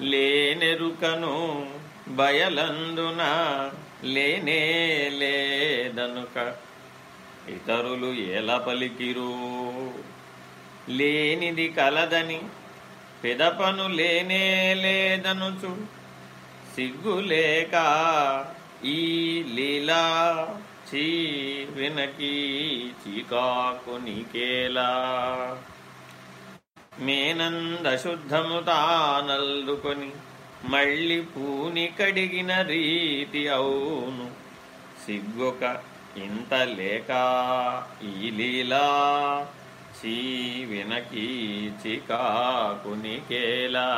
లేనెరుకను బయలందున లేనే లేదనుక ఇతరులు ఎలా పలికిరు? లేనిది కలదని పెదపను లేనే లేదనుచు సిగ్గులేక ఈ లీలా చీ వినకి చీకాకు నీకేలా? మేనందశుద్ధముతానల్లుకొని శుద్ధము మళ్ళీ పూని కడిగిన రీతి అవును. సిగ్గొక ఇంత లేక ఈ లీలా చీ వినకీ చికాకునికేలా